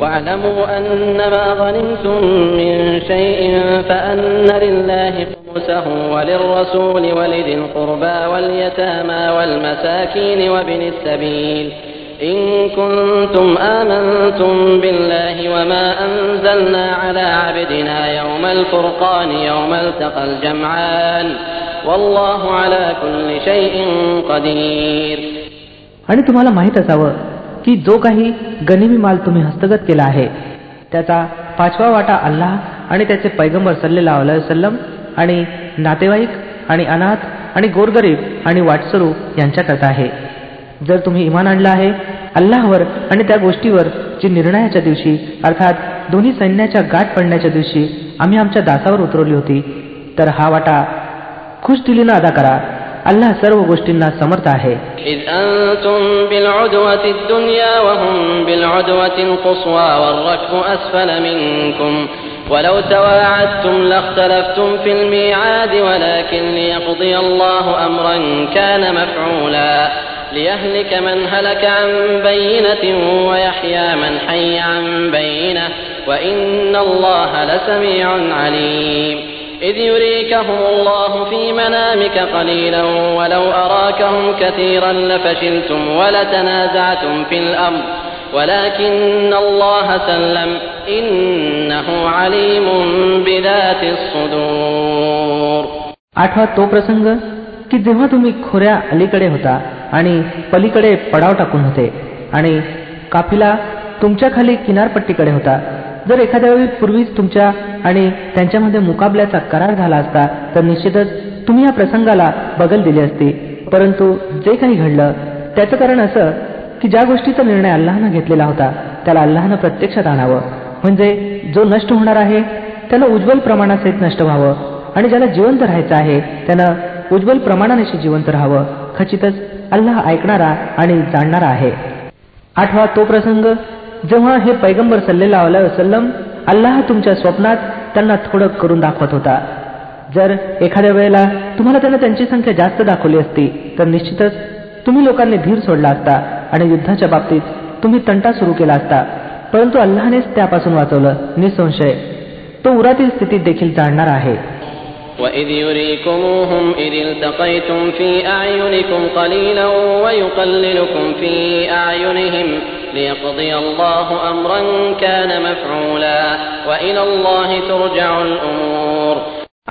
واعلموا أنما غنمتم من شيء فأن لله خمسه وللرسول ولذي القربى واليتامى والمساكين وابن السبيل إن كنتم آمنتم بالله وما أنزلنا على عبدنا يوم الفرقان يوم التقى الجمعان والله على كل شيء قدير आणि तुम्हाला माहीत असावं की जो काही गनिमी माल तुम्ही हस्तगत केला आहे त्याचा पाचवा वाटा अल्लाह आणि त्याचे पैगंबर सल्लेला सल्लम आणि नातेवाईक आणि अनाथ आणि गोरगरीब आणि वाटसरू यांच्याकरता आहे. जर तुम्ही इमान आणलं आहे अल्लाहवर आणि त्या गोष्टीवर जी निर्णयाच्या दिवशी अर्थात दोन्ही सैन्याच्या गाठ पडण्याच्या दिवशी आम्ही आमच्या दासावर उतरवली होती तर हा वाटा खुश दिलीनं अदा करा. अल्लाह सर्व गोष्टींना समर्थ आहे إذ أنتم بالعدوة الدنيا وهم بالعدوة القصوى والركب أسفل منكم ولو تواعدتم لاختلفتم في الميعاد ولكن ليقضي الله أمرا كان مفعولا ليهلك من هلك عن بينة ويحيى من حي عن بينة وإن الله لسميع عليم إذ يريكهم الله في منامك قليلا ولو أراكهم كثيرا لفشلتم ولتنازعتم في الأمر ولكن الله سلم إنه عليم بذات الصدور आठवा तो प्रसंग की जेव्हा तुम्ही खोऱ्या अलीकडे होता आणि पलीकडे पडाव टाकून होते आणि काफिला तुमच्या खाली किनारपट्टीकडे होता जर एखाद्या वेळी पूर्वीच तुमच्या आणि त्यांच्यामध्ये मुकाबल्याचा करार झाला असता तर निश्चितच तुम्ही या प्रसंगाला बगल दिली असती. परंतु जे काही घडलं त्याचं कारण असं की ज्या गोष्टीचा निर्णय अल्लाहनं घेतलेला होता त्याला अल्लाहनं प्रत्यक्षात आणावं. म्हणजे जो नष्ट होणार आहे त्याला उज्ज्वल प्रमाणासहित नष्ट व्हावं. आणि ज्याला जिवंत राहायचं आहे त्यानं उज्ज्वल प्रमाणानेशी जिवंत राहावं. खचितच अल्लाह ऐकणारा आणि जाणणारा आहे. आठवा तो प्रसंग जेव्हा हे पैगंबर सल्लेला वसलम अल्लाह तुमच्या स्वप्नात त्यांना थोडं करून दाखवत होता जर एखाद्या वेळेला तुम्हाला त्यानं त्यांची संख्या जास्त दाखवली असती तर निश्चितच तुम्ही लोकांनी धीर सोडला असता आणि युद्धाच्या बाबतीत तुम्ही तंटा सुरू केला असता परंतु अल्लाहनेच त्यापासून वाचवलं निसंशय तो उरातील स्थितीत देखील जाणणार आहे وإذ يريكموهم إذ التقيتم في أعينكم قليلا ويقللكم في أعينهم ليقضي الله أمرا كان مفعولا وإلى الله ترجع الأمور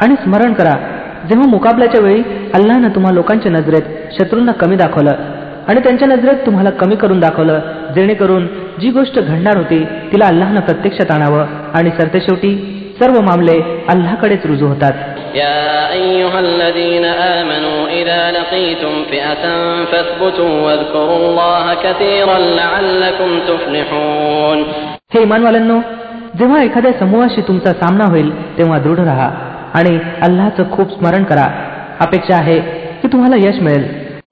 आणि स्मरण करा जेव्हा मुकाबल्याच्या वेळी अल्लानं तुम्हा लोकांच्या नजरेत शत्रूंना कमी दाखवलं आणि त्यांच्या नजरेत तुम्हाला कमी करून दाखवलं जेणेकरून जी गोष्ट घडणार होती तिला अल्लाहनं प्रत्यक्षात आणावं आणि सरतेशेवटी सर्व मामले अल्लाहकडेच रुजू होतात يا أيها الذين آمنوا إذا لقيتم فئة فاثبتوا واذكروا الله كثيرا لعلكم تفلحون हे इमानवाल्यांनो जेव्हा एखाद्या समूहाशी तुमचा सामना होईल तेव्हा दृढ राहा आणि अल्लाचं खूप स्मरण करा अपेक्षा आहे की तुम्हाला यश मिळेल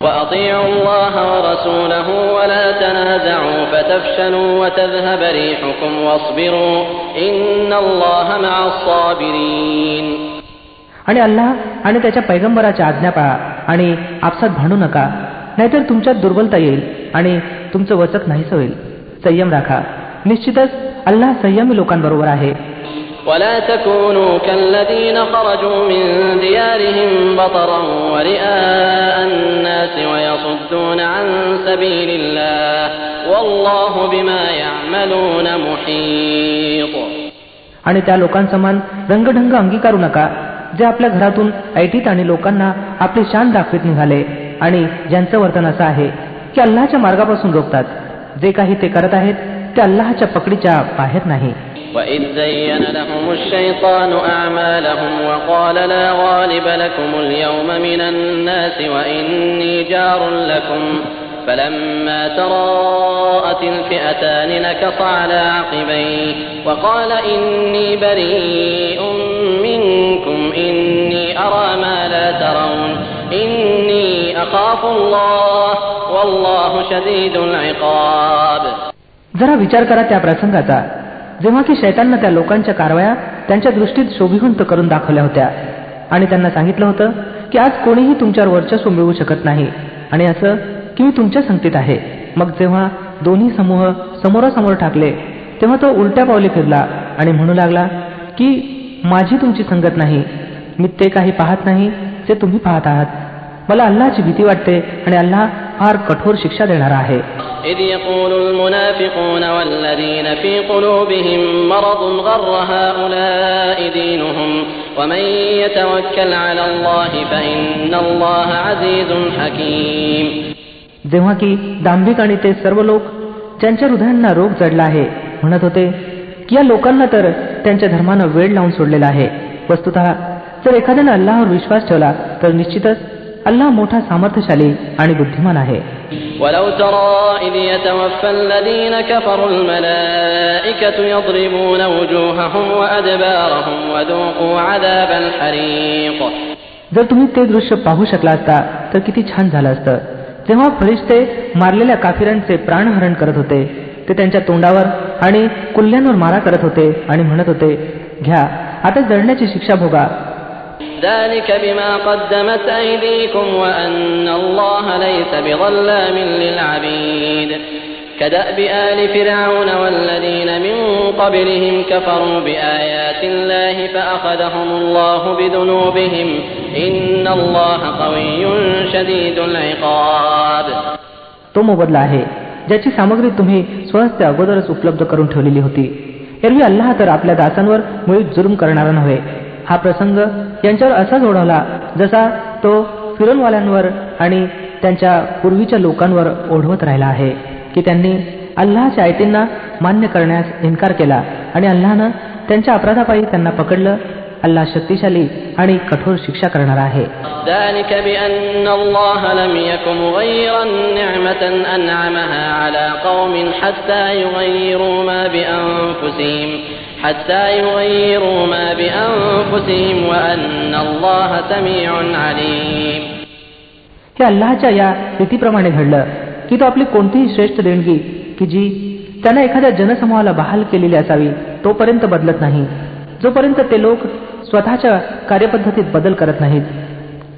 وأطيعوا الله ورسوله ولا تنازعوا فتفشلوا وتذهب ريحكم واصبروا إن الله مع الصابرين आणि अल्लाह आणि त्याच्या पैगंबराच्या आज्ञा पाळा आणि आपसात भांडू नका नाहीतर तुमच्यात दुर्बलता येईल आणि तुमचं वचक नाहीस होईल संयम राखा निश्चितच अल्लाह संयमी लोकांबरोबर आहे ولا تكونوا كالذين خرجوا من ديارهم بطرا ورئاء الناس ويصدون عن سبيل الله والله بما يعملون محيط आणि त्या लोकांसमान रंगढंग अंगीकारू नका जे आपल्या घरातून ऐटीत आणि लोकांना आपली शान दाखवित निघाले आणि ज्यांचं वर्तन असं आहे की अल्लाच्या मार्गापासून रोखतात जे काही ते करत आहेत ते अल्लाच्या पकडीच्या बाहेर नाही وإذ زين لهم الشيطان أعمالهم وقال لا غالب لكم اليوم من الناس وإني جار لكم فلما تراءت الفئتان نكص على عقبيه وقال إني بريء منكم إني أرى ما لا ترون إني أخاف الله والله شديد العقاب जरा विचार करा त्या प्रसंगाचा जेव्हा की शैताननं त्या लोकांच्या कारवाया त्यांच्या दृष्टीत शोभिवंत करून दाखवल्या होत्या. आणि त्यांना सांगितलं होतं की आज कोणीही तुमच्यावर वर्चस्व मिळवू शकत नाही. आणि असं की मी तुमच्या संगतीत आहे. मग जेव्हा दोन्ही समूह समोरासमोर ठाकले तेव्हा तो उलट्या पावली फिरला आणि म्हणू लागला की माझी तुमची संगत नाही. मी ते काही पाहत नाही जे तुम्ही पाहत आहात. मला अल्लाची भीती वाटते आणि अल्लाह फार कठोर शिक्षा देणारा आहे. إذ يقول المنافقون والذين في قلوبهم مرض غر هؤلاء دينهم ومن يتوكل على الله فإن الله عزيز حكيم जेव्हा की दांभिक आणि ते सर्व लोक ज्यांच्या हृदयांना रोग जडला आहे म्हणत होते की या लोकांना तर त्यांच्या धर्मानं वेळ लावून सोडलेला आहे वस्तुत जर एखाद्याने अल्लावर विश्वास ठेवला तर निश्चितच अल्लाह मोठा सामर्थ्यशाली आणि बुद्धिमान आहे ولو ترى إذ يتوفى الذين كفروا الملائكة يضربون وجوههم وأدبارهم وذوقوا عذاب الحريق जर तुम्ही ते दृश्य पाहू शकला असता तर किती छान झालं असतं जेव्हा फरिश्ते मारलेल्या काफिरांचे प्राणहरण करत होते ते त्यांच्या तोंडावर आणि कुल्ल्यांवर मारा करत होते आणि म्हणत होते घ्या आता जळण्याची शिक्षा भोगा ذلك بما قدمت أيديكم وأن الله ليس بظلام للعبيد كدأب آل فرعون والذين من قبلهم كفروا بآيات الله فأخذهم الله بذنوبهم إن الله قوي شديد العقاب तो मोबदला आहे ज्याची सामग्री तुम्ही स्वहस्ते अगोदरच उपलब्ध करून ठेवलेली होती एरवी अल्लाह तर आपल्या दासांवर मुळीच जुलूम करणारा नव्हे हा प्रसंग यांच्यावर असाच ओढावला जसा तो फिरोनवाल्यांवर आणि त्यांच्या पूर्वीच्या लोकांवर ओढवत राहिला आहे की त्यांनी अल्लाहच्या आयतींना मान्य करण्यास इन्कार केला आणि अल्लानं त्यांच्या अपराधापायी त्यांना पकडलं अल्लाह शक्तिशाली आणि कठोर शिक्षा करणार आहे ذلك بأن الله لم يك مغيرا نعمة أنعمها على قوم حتى يغيروا ما بأنفسهم حتى يغيروا ما بأنفسهم وأن الله سميع عليم हे अल्लाहच्या या रीतीप्रमाणे घडलं की तो आपली कोणतीही श्रेष्ठ देणगी की जी त्यानं एखाद्या जनसमूहाला बहाल केलेली असावी तोपर्यंत बदलत नाही जोपर्यंत ते लोक स्वतःच्या कार्यपद्धतीत बदल करत नाहीत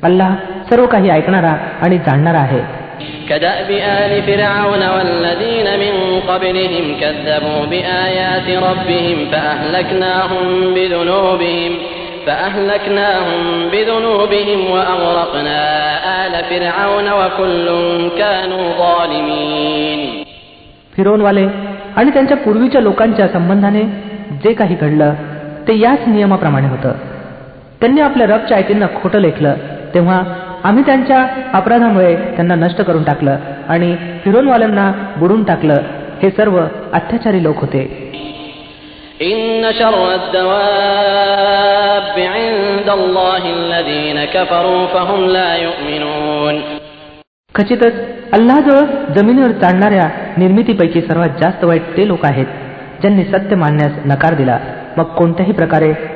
अल्लाह सर्व काही ऐकणारा आणि जाणणारा आहे كدأب آل فرعون والذين من قبلهم كذبوا بآيات ربهم فأهلكناهم بذنوبهم فأهلكناهم بذنوبهم وأغرقنا آل فرعون وكل كانوا ظالمين फिरोनवाले आणि त्यांच्या पूर्वीच्या लोकांच्या संबंधाने जे काही घडलं ते याच नियमाप्रमाणे होतं त्यांनी आपल्या रब आयतींना खोटं लेखलं. तेव्हा आम्ही त्यांच्या अपराधामुळे त्यांना नष्ट करून टाकलं आणि फिरोनवाल्यांना बुडून टाकलं. हे सर्व अत्याचारी लोक होते. खचितच अल्लाहजवळ जमिनीवर चालणाऱ्या निर्मितीपैकी सर्वात जास्त वाईट ते लोक आहेत ज्यांनी सत्य मानण्यास नकार दिला. मग कोणत्याही प्रकारे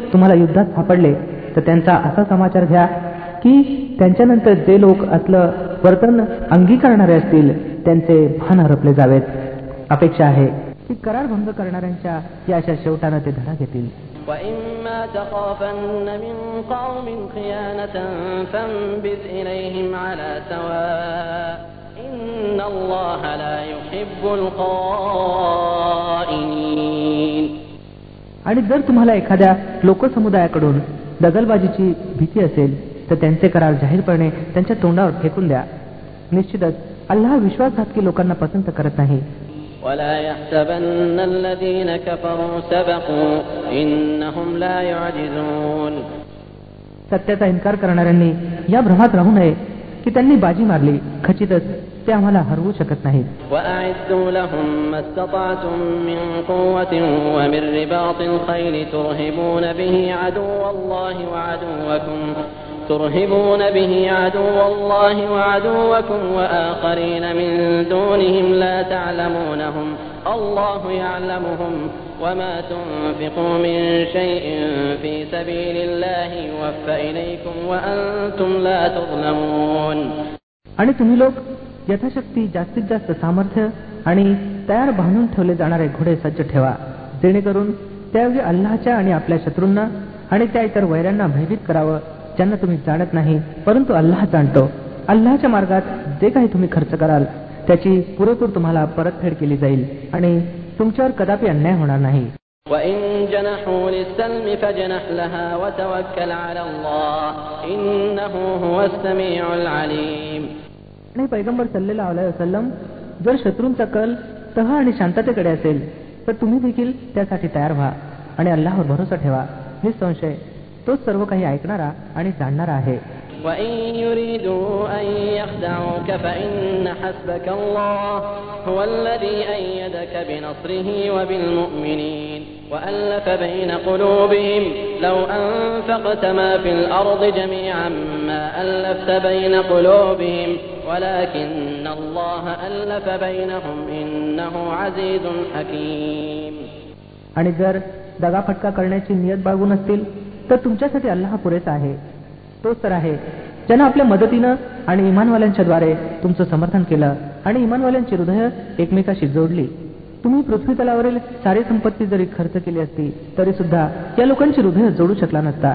तुम्हाला युद्धात सापडले तर त्यांचा असा समाचार घ्या की त्यांच्यानंतर जे लोक असलं वर्तन अंगीकारणारे असतील त्यांचे भान हरपले जावेत अपेक्षा आहे की करार भंग करणाऱ्यांच्या या अशा शेवटानं ते धडा घेतील وإما تخافن من قوم خيانة فانبذ إليهم على سواء إن الله لا يحب الخائنين आणि जर तुम्हाला एखाद्या लोकसमुदायाकडून दगलबाजीची भीती असेल तर त्यांचे करार जाहीरपणे त्यांच्या तोंडावर फेकून द्या. निश्चितच अल्लाह विश्वासघातकी लोकांना पसंत करत नाही. सत्याचा इन्कार करणाऱ्यांनी या भ्रमात राहू नये की त्यांनी बाजी मारली. खचितच ते आम्हाला हरवू शकत नाहीत وأعدوا لهم ما استطعتم من قوة ومن رباط الخيل ترهبون به عدو الله وعدوكم ترهبون به عدو الله وعدوكم وآخرين من دونهم لا تعلمونهم الله يعلمهم وما تنفقوا من شيء في سبيل الله يوفى إليكم وأنتم لا تظلمون आणि तुम्ही लोक यथाशक्ती जास्तीत जास्त सामर्थ्य आणि तयार बांधून ठेवले जाणारे घोडे सज्ज ठेवा. जेणेकरून त्यावेळी अल्लाच्या आणि आपल्या शत्रूंना आणि त्या इतर वैऱ्यांना भयभीत करावं ज्यांना तुम्ही जाणत नाही परंतु अल्लाह जाणतो. अल्लाच्या मार्गात जे काही तुम्ही खर्च कराल त्याची पुरेपूर तुम्हाला परतफेड केली जाईल आणि तुमच्यावर कदापि अन्याय होणार नाही. नाही पैगंबर सल्लेला अलाय वसलम जर शत्रूंचा कल तह आणि शांततेकडे असेल तर तुम्ही देखील त्यासाठी तयार व्हा आणि अल्लाहवर भरोसा ठेवा. निसंशय तोच सर्व काही ऐकणारा आणि जाणणारा आहे. وألف بين قلوبهم لو أنفقت ما في الأرض جميعا ما ألفت بين قلوبهم ولكن الله ألف بينهم إنه عزيز حكيم आणि जर दगाफटका करण्याची नियत बाळगून असतील तर तुमच्यासाठी अल्लाह पुरेसा आहे तोच तर आहे ज्यानं आपल्या मदतीनं आणि इमानवाल्यांच्या द्वारे तुमचं समर्थन केलं आणि इमानवाल्यांची हृदय एकमेकाशी जोडली तुम्ही पृथ्वी तलावरील सारी संपत्ती जरी खर्च केली असती तरी सुद्धा या लोकांची हृदय जोडू शकला नसता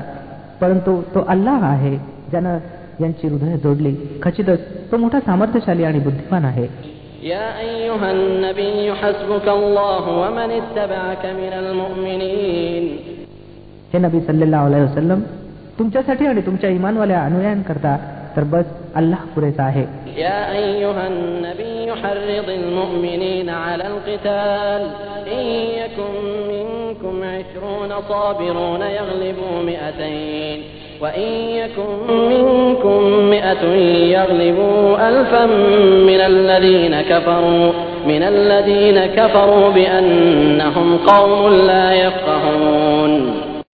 परंतु तो अल्लाह आहे ज्यानं यांची हृदय जोडली खचितच तो मोठा सामर्थ्यशाली आणि बुद्धिमान आहे يا أيها النبي حسبك الله ومن اتبعك من المؤمنين हे नबी सल्लेला वसलम तुमच्यासाठी आणि तुमच्या इमानवाल्या अनुयायांकरता तर बस अल्लाह पुरेसा आहे يا أيها النبي حرض المؤمنين على القتال إن يكن منكم عشرون صابرون يغلبوا مئتين وإن يكن منكم مئة يغلبوا ألفا من الذين كفروا من الذين كفروا بأنهم قوم لا يفقهون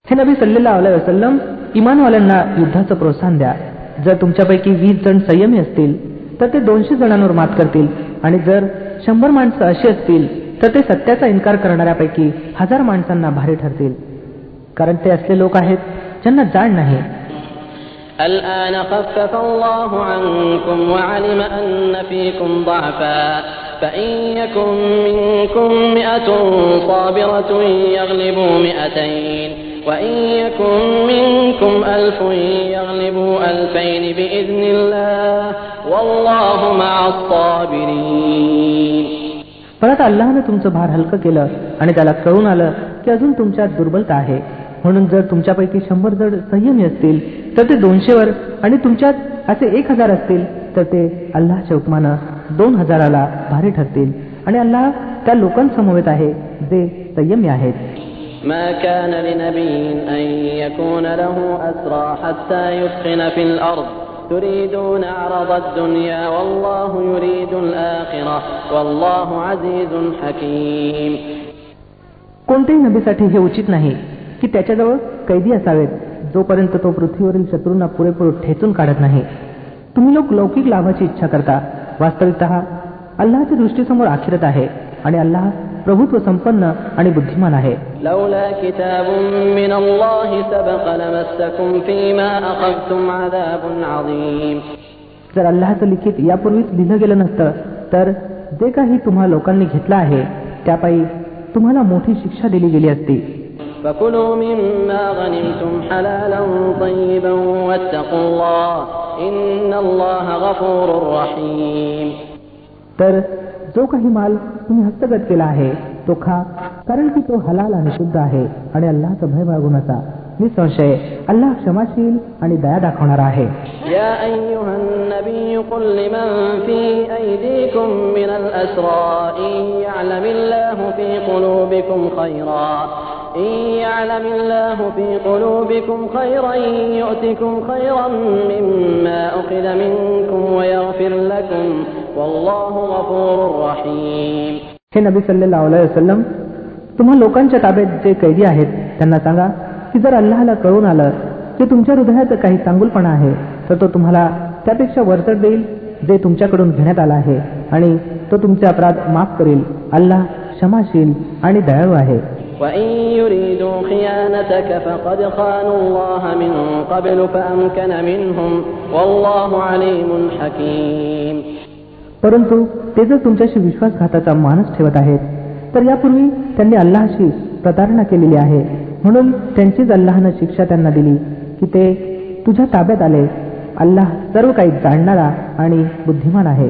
हे नबी सल्लेला वसलम इमानवाल्यांना युद्धाचं प्रोत्साहन द्या जर तुमच्यापैकी वीस जण संयमी असतील तर ते दोनशे जणांवर मात करतील आणि जर शंभर माणसं अशी असतील तर ते सत्याचा इन्कार करणाऱ्यापैकी हजार माणसांना भारी ठरतील कारण ते असले लोक आहेत ज्यांना जाण नाही الآن خفف الله عنكم وعلم أن فيكم ضعفا فإن يكن منكم مئة صابرة يغلبوا مئتين وإن يكن منكم ألف يغلبوا ألفين بإذن الله والله مع الصابرين परत अल्लाहनं तुमचं भार हलकं केलं आणि त्याला कळून आलं की अजून तुमच्यात दुर्बलता आहे म्हणून जर तुमच्यापैकी शंभर जर संयमी असतील तर ते दोनशे वर आणि तुमच्यात असे एक हजार असतील तर ते अल्लाच्या उपमानं दोन हजाराला भारी ठरतील. आणि अल्लाह त्या लोकांसमवेत आहे जे संयमी आहेत. ما كان لنبي أن يكون له أسرى حتى يثخن في الأرض تريدون عرض الدنيا والله يريد الآخرة والله عزيز حكيم كنت نبي ساتي की त्याच्याजवळ कैदी असावेत. जोपर्यंत तो पृथ्वीवरील शत्रूंना पुरेपूर ठेचून काढत नाही. तुम्ही लोक लौकिक लाभाची इच्छा करता. वास्तविकत अल्लाहच्या दृष्टीसमोर आखिरत आहे आणि अल्लाह प्रभुत्व संपन्न आणि बुद्धिमान आहे. जर अल्लाचं लिखित यापूर्वीच लिहिलं गेलं नसतं तर जे काही तुम्हा लोकांनी घेतलं आहे त्यापायी तुम्हाला मोठी शिक्षा दिली गेली असती. فكلوا مما غنمتم حلالا طيبا واتقوا الله إن الله غفور رحيم तर जो काही माल तुम्ही हस्तगत केला आहे तो खा कारण की तो हलाल आणि शुद्ध आहे आणि अल्लाहचा भय बाळगून असा निसंशय अल्लाह क्षमाशील आणि दया दाखवणारा आहे يا أيها النبي قل لمن في أيديكم من الأسرى إن يعلم الله في قلوبكم خيرا إن يعلم الله في قلوبكم خيرا يؤتكم خيرا مما أخذ منكم ويغفر لكم والله غفور رحيم हे नबी सल्लेल्लाहु अलैहि वसल्लम तुम्हा लोकांच्या ताब्यात जे कैदी आहेत त्यांना सांगा की जर अल्लाहला कळून आलं की तुमच्या हृदयात काही चांगुलपणा आहे तर तो तुम्हाला त्यापेक्षा वरचढ देईल जे तुमच्याकडून घेण्यात आला आहे आणि तो तुमचे अपराध माफ करील अल्लाह क्षमाशील आणि दयाळू आहे وإن يريدوا خيانتك فقد خانوا الله من قبل فأمكن منهم والله عليم حكيم परंतु ते जर तुमच्याशी विश्वासघाताचा मानस ठेवत आहेत तर यापूर्वी त्यांनी अल्लाहशी प्रतारणा केलेली आहे म्हणून त्यांचीच अल्लाहनं शिक्षा त्यांना दिली की ते तुझ्या ताब्यात आले अल्लाह सर्व काही जाणणारा आणि बुद्धिमान आहे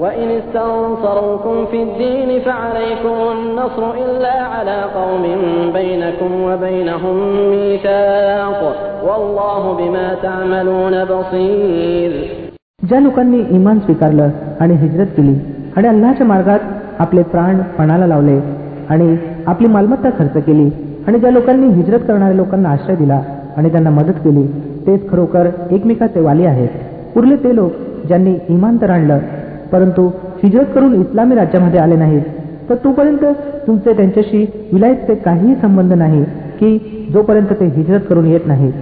وإن استنصروكم في الدين فعليكم النصر إلا على قوم بينكم وبينهم ميثاق والله بما تعملون بصير ज्या लोकांनी इमान स्वीकारलं आणि हिजरत केली आणि अल्लाच्या मार्गात आपले प्राण पणाला लावले आणि आपली मालमत्ता खर्च केली आणि ज्या लोकांनी हिजरत करणाऱ्या लोकांना आश्रय दिला आणि त्यांना मदत केली तेच खरोखर एकमेकाचे वाली आहेत उरले ते लोक ज्यांनी इमान तर आणलं परंतु हिजरत करून इस्लामी राज्यामध्ये आले नाहीत. तर तोपर्यंत तुमचे त्यांच्याशी विलायतचे काहीही संबंध नाही की जोपर्यंत ते हिजरत करून येत नाहीत.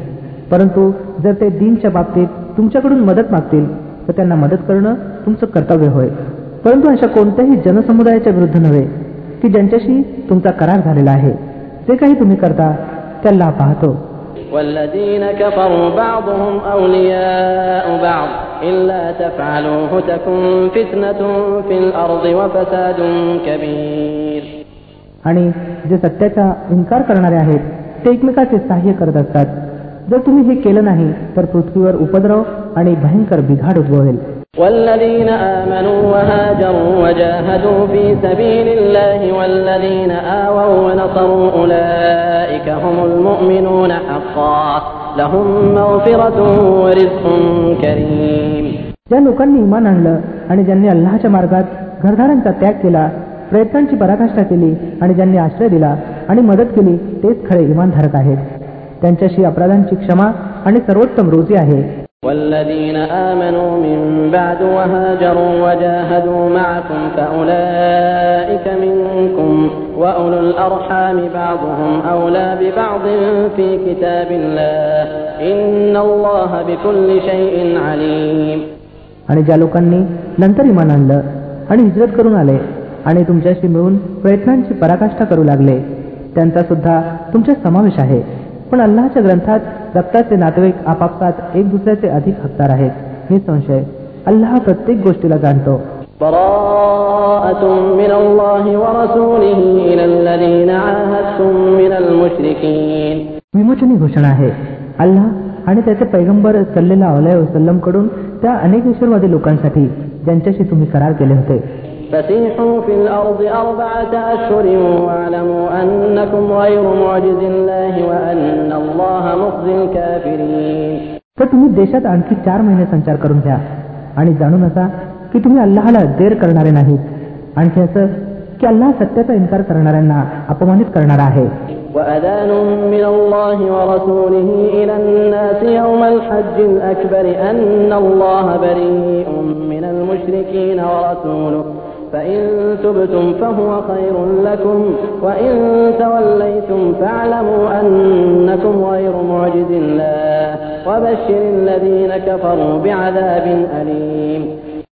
परंतु जर ते दिनच्या बाबतीत तुमच्याकडून मदत मागतील तर त्यांना मदत करणं तुमचं कर्तव्य होय. परंतु अशा कोणत्याही जनसमुदायाच्या विरुद्ध नव्हे की ज्यांच्याशी तुमचा करार झालेला आहे. जे काही तुम्ही करता त्याला पाहतो. والذين كفروا بعضهم أولياء بعض إلا تفعلوه تكن فتنة في الأرض وفساد كبير आणि जे सत्याचा इन्कार करणारे आहेत ते एकमेकाचे सहाय्य करत असतात जर तुम्ही हे केलं नाही तर पृथ्वीवर उपद्रव आणि भयंकर बिघाड उद्भवेल والذين آمنوا وهاجروا وجاهدوا في سبيل الله والذين آووا ونصروا أولئك هم المؤمنون حقا لهم مغفرة ورزق كريم ज्या लोकांनी इमान आणलं आणि ज्यांनी अल्लाहच्या मार्गात घरदारांचा त्याग केला प्रयत्नांची पराकाष्ठा केली आणि ज्यांनी आश्रय दिला आणि मदत केली तेच खरे इमानधारक आहेत त्यांच्याशी अपराधांची क्षमा आणि सर्वोत्तम रोजी आहे والذين آمنوا من بعد وهاجروا وجاهدوا معكم فأولئك منكم وأولو الأرحام بعضهم أولى ببعض في كتاب الله إن الله بكل شيء عليم आणि ज्या लोकांनी नंतर इमान आणलं आणि हिजरत करून आले आणि तुमच्याशी मिळून प्रयत्नांची पराकाष्ठा करू लागले त्यांचा सुद्धा तुमच्या समावेश आहे पण अल्लाच्या ग्रंथात रक्ताचे नातेवाईक आपापसात एक दुसऱ्याचे अधिक हकदार आहेत निसंशय अल्लाह प्रत्येक गोष्टीला जाणतो براءة من الله ورسوله إلى الذين عاهدتم من المشركين विमोचनी घोषणा आहे अल्लाह आणि त्याचे पैगंबर सल्लेला अलय वसल्लम कडून त्या अनेक ईश्वरवादी लोकांसाठी ज्यांच्याशी तुम्ही करार केले होते فسيحوا في الأرض أربعة أشهر واعلموا أنكم غير معجز الله وأن الله مخزي الكافرين तर तुम्ही देशात आणखी चार महिने संचार करून घ्या आणि जाणून असा की तुम्ही अल्लाहाला देर करणारे नाहीत आणखी असं की अल्लाह सत्याचा इन्कार करणाऱ्यांना अपमानित करणारा आहे وأذان من الله ورسوله إلى الناس يوم الحج الأكبر أن الله بريء من المشركين ورسوله فإن تبتم فهو خير لكم وإن توليتم فاعلموا أنكم غير معجز الله وبشر الذين كفروا بعذاب أليم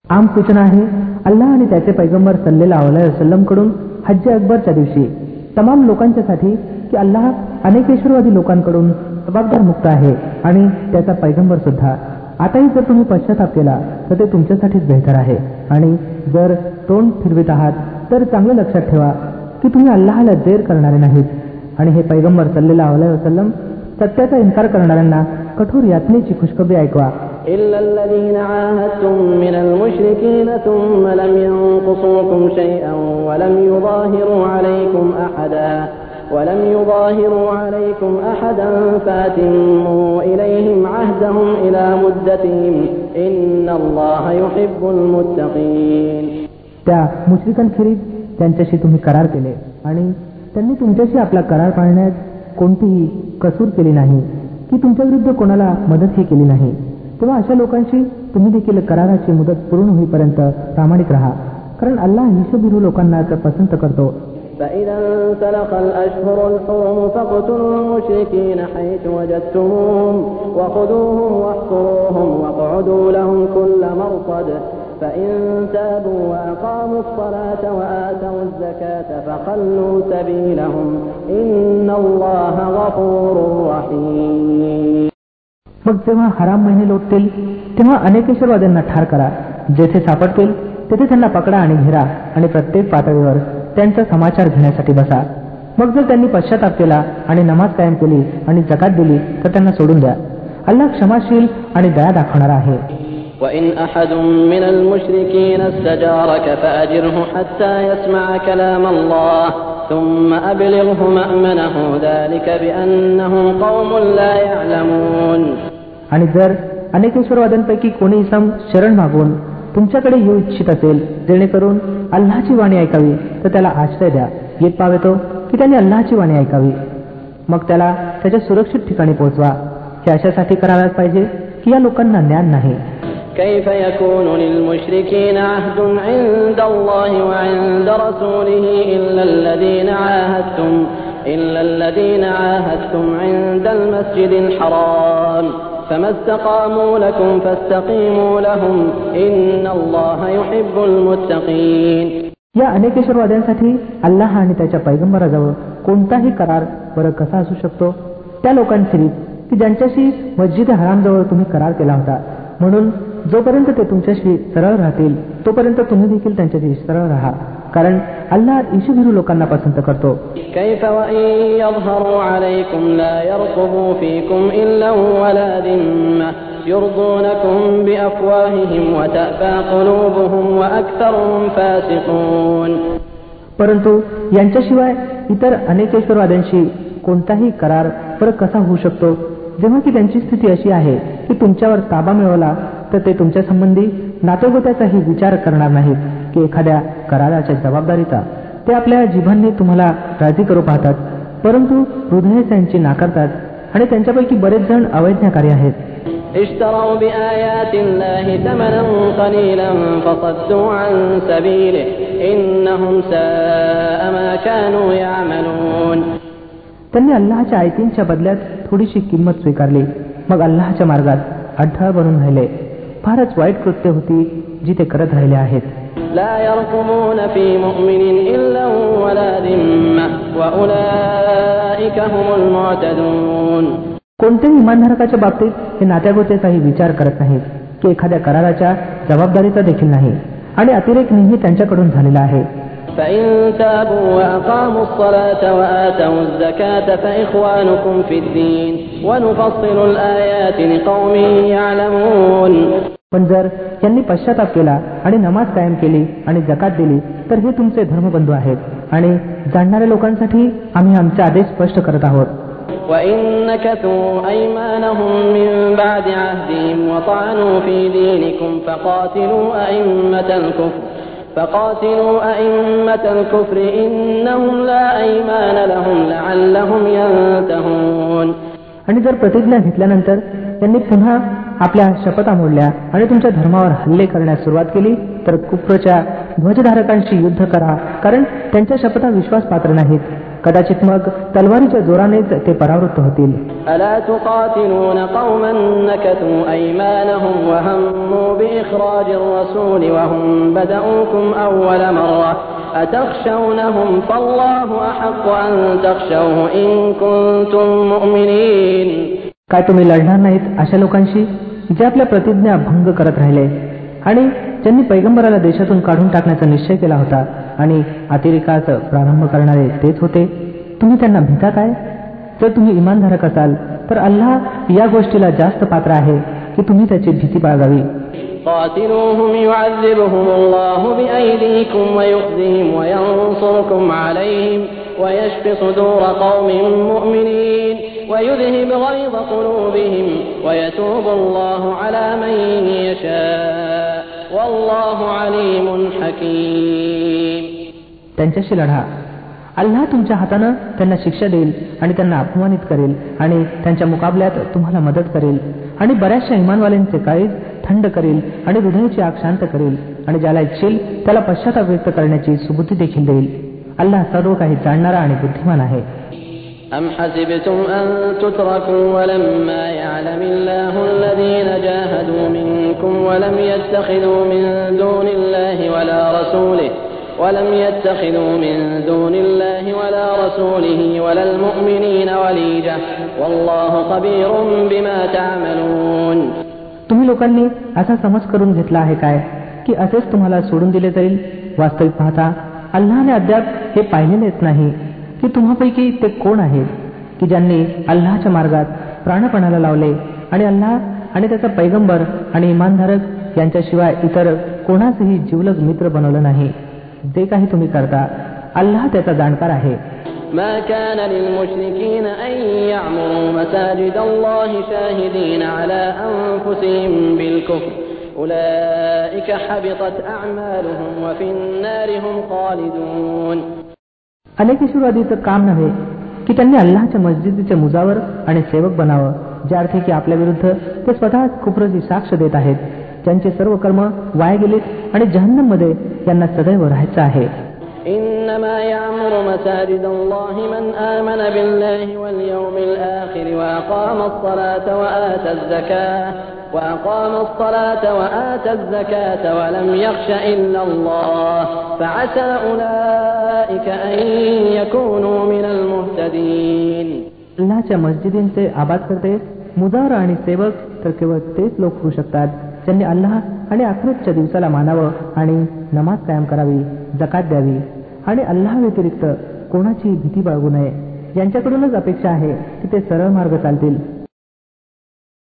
आम सूचना आहे अल्लाह आणि त्याचे पैगंबर सल्लेला वसलम कडून हज्ज अकबरच्या दिवशी तमाम लोकांच्यासाठी की अल्लाह अनेकेश्वरवादी लोकांकडून जबाबदार मुक्त आहे आणि त्याचा पैगंबर सुद्धा आताही जर तुम्ही पश्चाताप केला तर ते तुमच्यासाठीच बेहतर आहे आणि जर तोंड फिरवित आहात तर चांगलं लक्षात ठेवा की तुम्ही अल्लाहला देर करणारे नाहीत आणि हे पैगंबर सल्लेला वसलम सत्याचा इन्कार करणाऱ्यांना कठोर यातनेची खुशखबरी ऐकवा إلا الذين عاهدتم من المشركين ثم لم ينقصوكم شيئا ولم يظاهروا عليكم أحدا ولم يظاهروا عليكم أحدا فاتموا إليهم عهدهم إلى مدتهم إن الله يحب المتقين त्या मुश्रिकांखेरीज त्यांच्याशी तुम्ही करार केले आणि त्यांनी तुमच्याशी आपला करार पाळण्यात कोणतीही कसूर केली नाही की तुमच्या विरुद्ध कोणाला मदतही केली नाही तेव्हा अशा लोकांशी तुम्ही देखील कराराची मुदत पूर्ण होईपर्यंत प्रामाणिक राहा कारण अल्लाह हिशोबिरू लोकांना पसंत करतो فإذا انسلخ الأشهر الحرم فاقتلوا المشركين حيث وجدتموهم وخذوهم واحصروهم واقعدوا لهم كل مرصد فإن تابوا وأقاموا الصلاة وآتوا الزكاة فخلوا سبيلهم إن الله غفور رحيم मग जेव्हा हराम महिने लोटतील तेव्हा अनेकेश्वरवाद्यांना ठार करा जेथे सापडतील तेथे त्यांना पकडा आणि घेरा आणि प्रत्येक पातळीवर त्यांचा समाचार घेण्यासाठी बसा मग जर त्यांनी पश्चाताप केला आणि नमाज कायम केली आणि जकात दिली तर त्यांना सोडून द्या अल्लाह क्षमाशील आणि दया दाखवणारा आहे وإن أحد من المشركين استجارك فأجره حتى يسمع كلام الله ثم أبلغه مأمنه ذلك بأنهم قوم لا يعلمون आणि जर अनेकेश्वरवाद्यांपैकी कोणी इसम शरण मागून तुमच्याकडे येऊ इच्छित असेल जेणेकरून अल्लाची वाणी ऐकावी तर त्याला आश्रय द्या येत पावेतो की त्याने अल्लाची वाणी ऐकावी मग त्याला त्याच्या सुरक्षित ठिकाणी पोहोचवा हे अशासाठी करायलाच पाहिजे की या लोकांना ज्ञान नाही كيف يكون للمشركين عهد عند الله وعند رسوله إلا الذين عاهدتم إلا الذين عاهدتم عند المسجد الحرام فما استقاموا لكم فاستقيموا لهم إن الله يحب المتقين या अनेकेश्वरवाद्यांसाठी अल्लाह आणि त्याच्या पैगंबराजवळ कोणताही करार बरं कसा असू शकतो त्या लोकांखेरीज की ज्यांच्याशी मस्जिद हरामजवळ तुम्ही करार केला होता म्हणून जोपर्यंत ते तुमच्याशी सरळ राहतील तोपर्यंत तुम्ही देखील त्यांच्याशी सरळ राहा. कारण अल्लाह ईशुभीरू लोकांना पसंत करतो. परंतु यांच्याशिवाय इतर अनेकेश्वरवाद्यांशी कोणताही करार फरक कसा होऊ शकतो? जेव्हा की त्यांची स्थिती अशी आहे की तुमच्यावर ताबा मिळवला तर ते तुमच्या संबंधी नातेगोत्याचाही विचार करणार नाहीत की एखाद्या कराराच्या जबाबदारीचा. ते आपल्या जीवांनी तुम्हाला राजी करू पाहतात परंतु हृदय त्यांची नाकारतात आणि त्यांच्यापैकी बरेच जण अवैज्ञाकारी आहेत. त्यांनी अल्लाच्या आयतींच्या बदल्यात थोडीशी किंमत स्वीकारली. मग अल्लाच्या मार्गात अडथळा बनून राहिले. फारच वाईट कृत्य होती जी ते करत राहिले आहेत. कोणत्याही इमानधारकाच्या बाबतीत हे नात्यागोते काही विचार करत नाहीत की एखाद्या कराराच्या जबाबदारीचा देखील नाही. आणि अतिरेक नेहमी त्यांच्याकडून झालेला आहे. فإن تابوا وأقاموا الصلاة وآتوا الزكاة فإخوانكم في الدين ونفصل الآيات لقوم يعلمون पण जर यांनी पश्चाताप केला आणि नमाज कायम केली आणि जकात दिली तर हे तुमचे धर्मबंधू आहेत आणि जाणणाऱ्या लोकांसाठी आम्ही आमचे आदेश स्पष्ट करत आहोत وإن نكثوا أيمانهم من بعد عهدهم وطعنوا في دينكم فقاتلوا أئمة الكفر فقاتلوا أئمة الكفر إنهم لا أيمان لهم لعلهم ينتهون आणि जर प्रतिज्ञा घेतल्यानंतर त्यांनी पुन्हा आपल्या शपथा मोडल्या आणि तुमच्या धर्मावर हल्ले करण्यास सुरुवात केली तर कुप्रच्या ध्वजधारकांशी युद्ध करा कारण त्यांच्या शपथा विश्वास पात्र नाहीत कदाचित मग तलवारीच्या जोरानेच ते परावृत्त होतील ألا تقاتلون قوما نكثوا أيمانهم وهموا بإخراج الرسول وهم بدأوكم أول مرة أتخشونهم فالله أحق أن تخشوه إن كنتم مؤمنين काय तुम्ही लढणार नाहीत अशा लोकांशी जे आपल्या प्रतिज्ञा भंग करत राहिले आणि ज्यांनी पैगंबराला देशातून काढून टाकण्याचा निश्चय केला होता आणि अतिरेकास प्रारंभ करणारे तेच होते. तुम्ही त्यांना भिता काय? जर तुम्ही इमानधारक असाल तर अल्लाह या गोष्टीला जास्त पात्र आहे की तुम्ही त्याची भीती बाळगावी. त्यांच्याशी लढा अल्लाह तुमच्या हातानं त्यांना शिक्षा देईल आणि त्यांना अपमानित करेल आणि त्यांच्या मुकाबल्यात तुम्हाला मदत करेल आणि बऱ्याचशा इमानवाल्यांचे काळीज थंड करेल आणि हृदयाची आग शांत करेल आणि ज्याला इच्छेल त्याला पश्चाताप व्यक्त करण्याची सुबुद्धी देखील देईल अल्लाह सर्व काही जाणणारा आणि बुद्धिमान आहे أم حسبتم أن تتركوا ولما يعلم الله الذين جاهدوا منكم ولم يتخذوا من دون الله ولا رسوله ولم يتخذوا من دون الله ولا رسوله ولا المؤمنين وليجة والله خبير بما تعملون तुम्ही लोकांनी असा समज करून घेतला आहे काय की असेच तुम्हाला सोडून दिले जाईल वास्तविक पाहता अल्लाने अद्याप हे पाहिलेलेच नाही की तुम्हापैकी ते कोण आहेत की ज्यांनी अल्लाच्या मार्गात प्राणपणाला लावले आणि अल्लाह आणि त्याचा पैगंबर आणि इमानधारक यांच्याशिवाय इतर कोणाचंही जीवलग मित्र बनवलं नाही जे काही तुम्ही करता अल्लाह त्याचा जाणकार आहे ما كان للمشركين أن يعمروا مساجد الله شاهدين على أنفسهم بالكفر أولئك حبطت أعمالهم وفي النار هم خالدون अनेकेश्वरवादीचं काम नव्हे की त्यांनी अल्लाच्या मस्जिदीच्या मुजावर आणि सेवक बनावं ज्या अर्थी की आपल्या विरुद्ध ते स्वतः कुप्रची साक्ष देत आहेत त्यांचे सर्व कर्म वाया गेलेत आणि जहन्नम मध्ये यांना सदैव राहायचं आहे إنما يعمر مساجد الله من آمن بالله واليوم الآخر وأقام الصلاة وآتى الزكاة وأقام الصلاة وآتى الزكاة ولم يخش إلا الله فعسى أولئك أن يكونوا من المهتدين अल्लाच्या मस्जिदींचे आबाद करते मुजावर आणि सेवक तर केवळ तेच लोक होऊ शकतात ज्यांनी अल्लाह आणि अखरतच्या दिवसाला मानावं आणि नमाज कायम करावी जकात द्यावी. आणि अल्लाह व्यतिरिक्त कोणाची भीती बाळगू नये. यांच्याकडूनच अपेक्षा आहे की ते सरळ मार्ग चालतील.